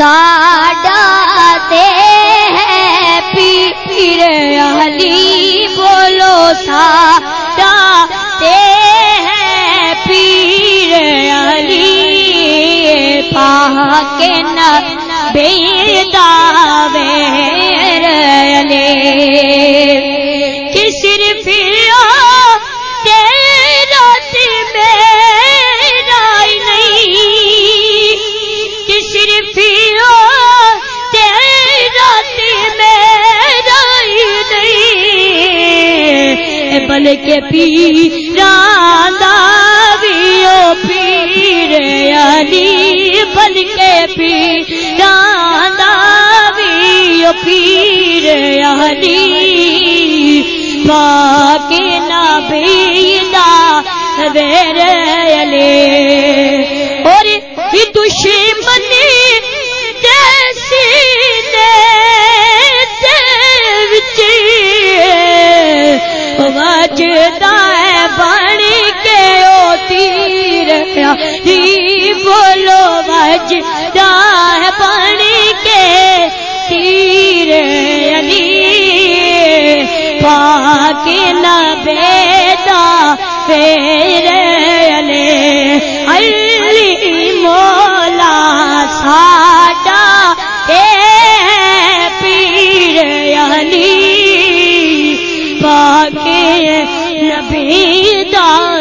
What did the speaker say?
ساڈاتے ہیں ہے پیر علی بولو ساڈا تے ہے پیر علی پاک نبی دا نہیں کے پیران دا پیر علی بلکہ کے دا بھی پیر علی۔ پاک نبی دا ویر علی۔ وجدا ہے بن کے او تیر ہی جی بولو وجدا ہے بن کے تیر علی پاک نہ بیدا۔ پھر پاک نبی دار